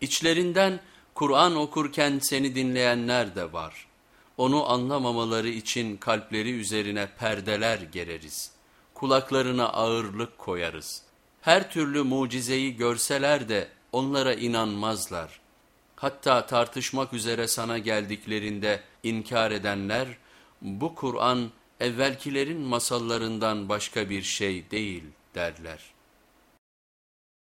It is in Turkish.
İçlerinden Kur'an okurken seni dinleyenler de var. Onu anlamamaları için kalpleri üzerine perdeler gereriz. Kulaklarına ağırlık koyarız. Her türlü mucizeyi görseler de onlara inanmazlar. Hatta tartışmak üzere sana geldiklerinde inkar edenler, bu Kur'an evvelkilerin masallarından başka bir şey değil derler.''